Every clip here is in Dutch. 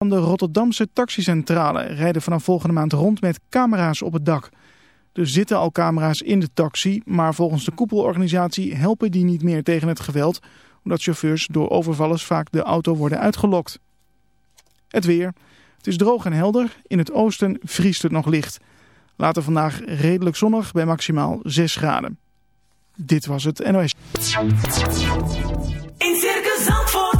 Van de Rotterdamse taxicentrale rijden vanaf volgende maand rond met camera's op het dak. Er zitten al camera's in de taxi, maar volgens de koepelorganisatie helpen die niet meer tegen het geweld, omdat chauffeurs door overvallers vaak de auto worden uitgelokt. Het weer. Het is droog en helder. In het oosten vriest het nog licht. Later vandaag redelijk zonnig bij maximaal 6 graden. Dit was het NOS. In Circus Zandvoort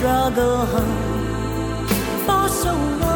Struggle on for so long.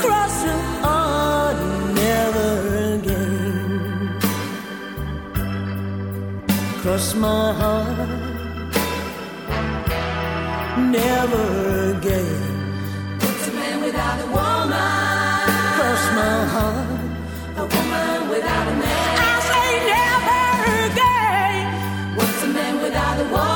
Cross her heart never again. Cross my heart never again. What's a man without a woman? Cross my heart, a woman without a man. the wall.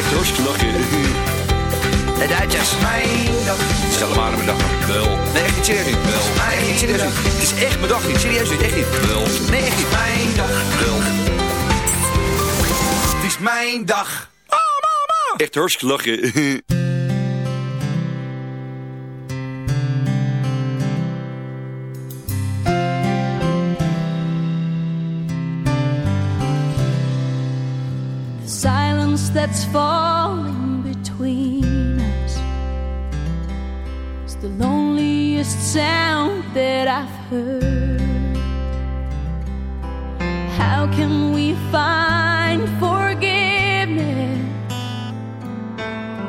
Echt lachen. De Duitsers. Mijn dag. Stel hem aan mijn dag. Wel. Nee, echt niet serieus niet. Wel. Nee, echt niet serieus niet. Het is echt mijn dag niet. Serieus niet. Echt niet. Wel. Nee, echt niet. Mijn dag. Wel. Het is mijn dag. Echt hartstikke lachen. That's falling sound that I've heard. How can we find forgiveness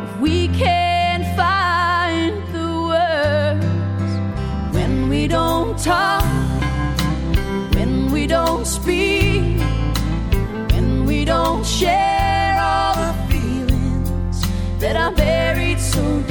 if we can't find the words when we don't talk, when we don't speak? when we don't share all the feelings that are buried so deep.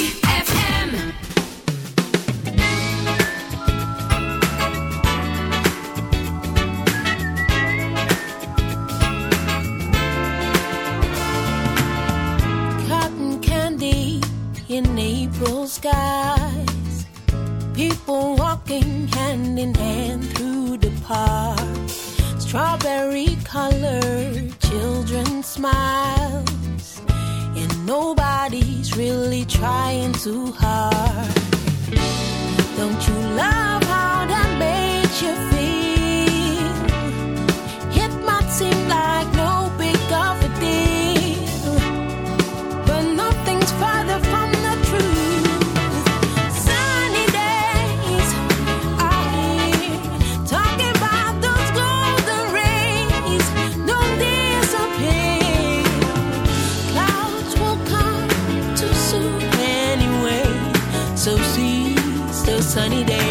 so sweet, so sunny day.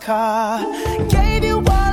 car. Gave you all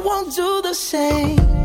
won't do the same.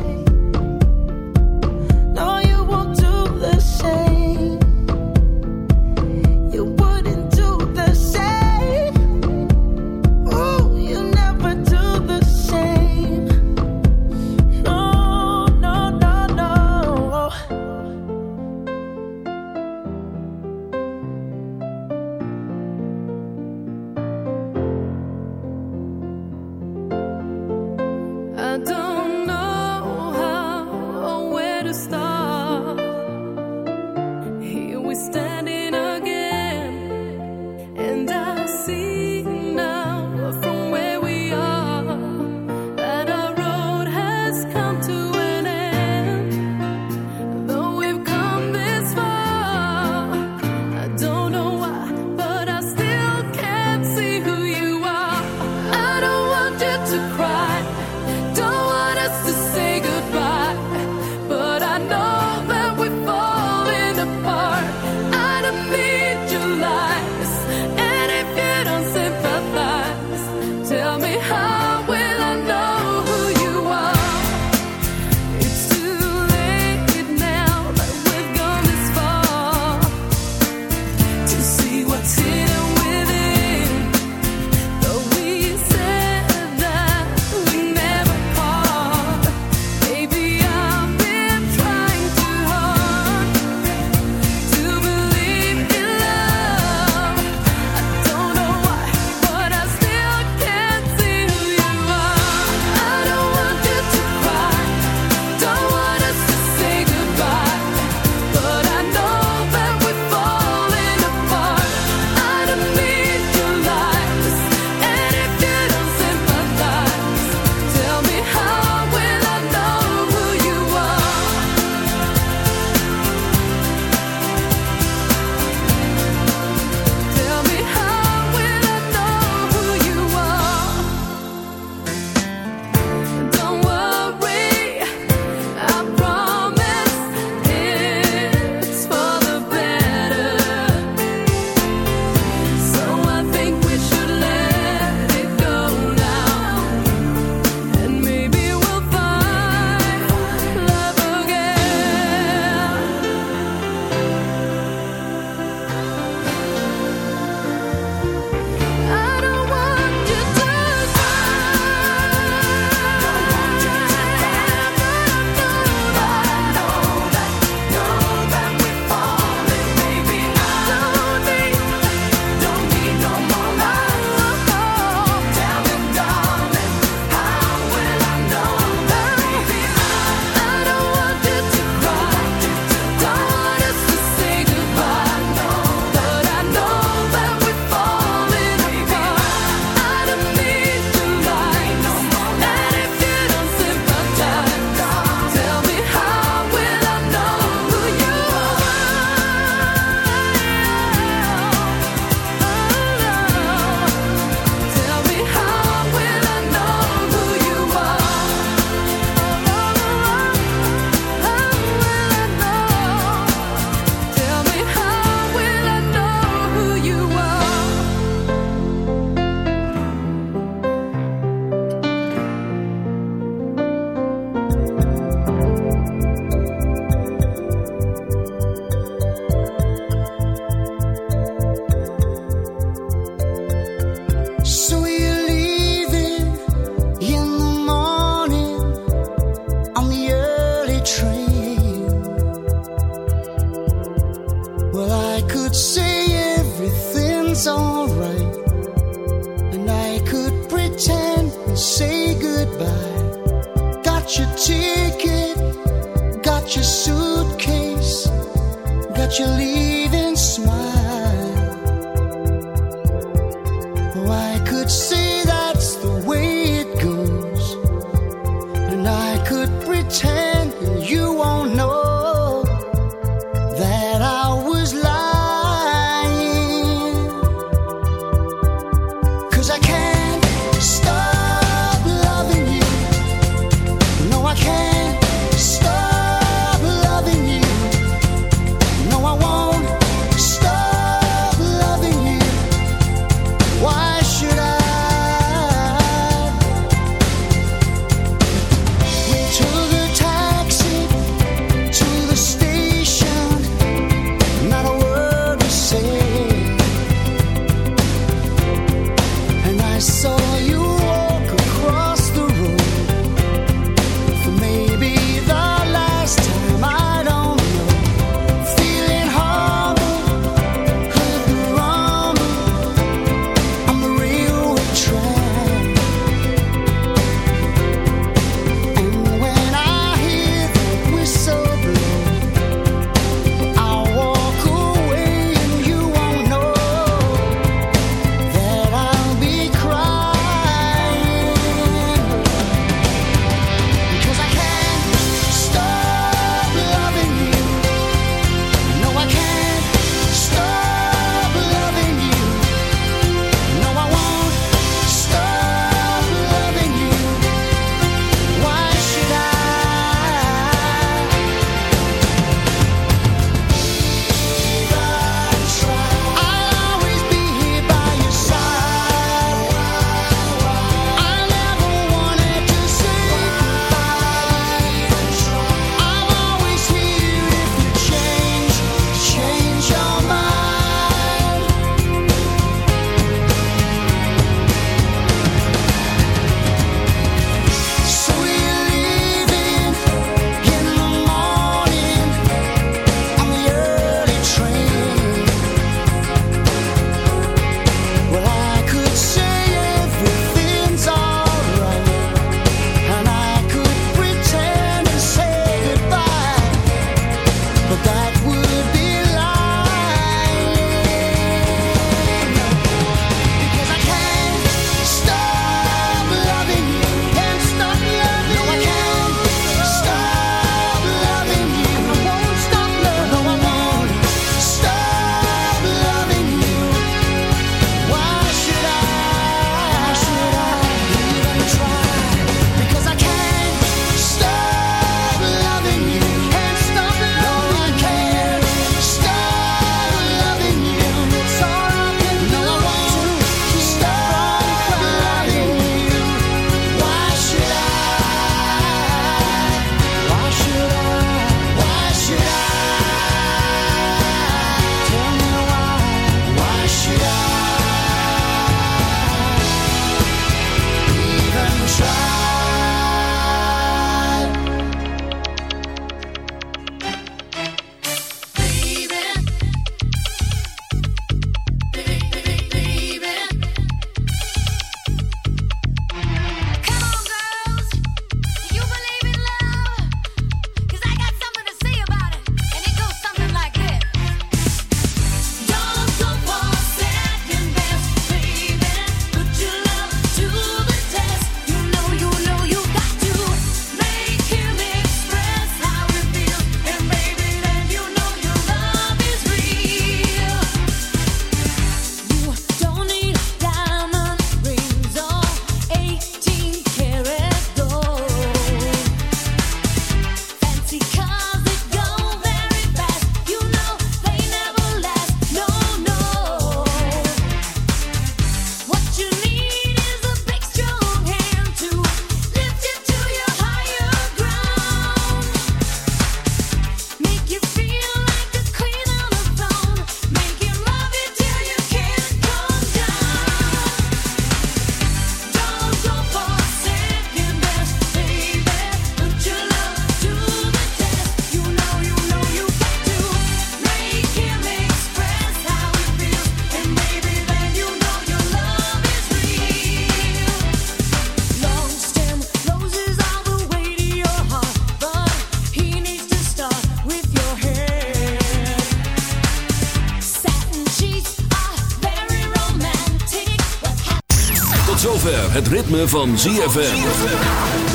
Het ritme van ZFM.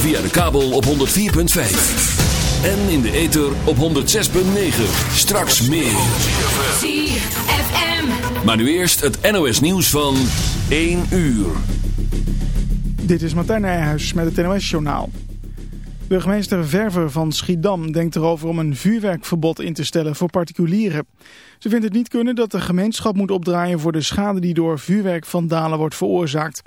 Via de kabel op 104.5. En in de ether op 106.9. Straks meer. ZFM. Maar nu eerst het NOS nieuws van 1 uur. Dit is Martijn Nijhuis met het NOS-journaal. Burgemeester Verver van Schiedam denkt erover om een vuurwerkverbod in te stellen voor particulieren. Ze vindt het niet kunnen dat de gemeenschap moet opdraaien voor de schade die door vuurwerkvandalen wordt veroorzaakt.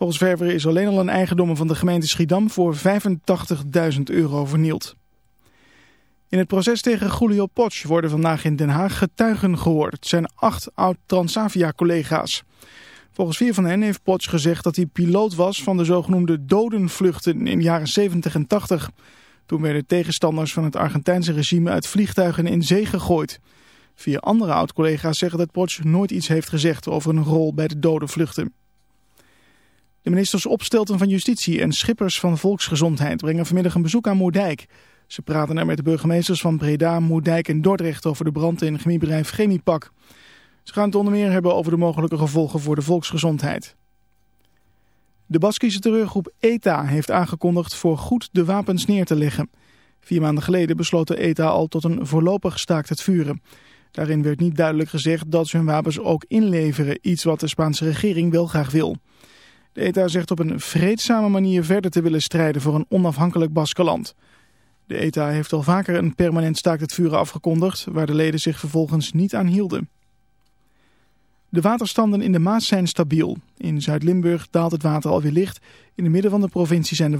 Volgens Verver is alleen al een eigendom van de gemeente Schiedam voor 85.000 euro vernield. In het proces tegen Julio Potsch worden vandaag in Den Haag getuigen gehoord. Het zijn acht oud-Transavia-collega's. Volgens vier van hen heeft Potsch gezegd dat hij piloot was van de zogenoemde dodenvluchten in de jaren 70 en 80. Toen werden tegenstanders van het Argentijnse regime uit vliegtuigen in zee gegooid. Vier andere oud-collega's zeggen dat Potsch nooit iets heeft gezegd over een rol bij de dodenvluchten. De ministers Opstelten van Justitie en Schippers van Volksgezondheid brengen vanmiddag een bezoek aan Moerdijk. Ze praten er met de burgemeesters van Breda, Moerdijk en Dordrecht over de brand in chemiebedrijf Chemiepak. Ze gaan het onder meer hebben over de mogelijke gevolgen voor de volksgezondheid. De Baskische terreurgroep ETA heeft aangekondigd voor goed de wapens neer te leggen. Vier maanden geleden besloot de ETA al tot een voorlopig staakt het vuren. Daarin werd niet duidelijk gezegd dat ze hun wapens ook inleveren, iets wat de Spaanse regering wel graag wil. De ETA zegt op een vreedzame manier verder te willen strijden voor een onafhankelijk Baskeland. De ETA heeft al vaker een permanent staakt het vuren afgekondigd, waar de leden zich vervolgens niet aan hielden. De waterstanden in de Maas zijn stabiel. In Zuid-Limburg daalt het water alweer licht. In het midden van de provincie zijn de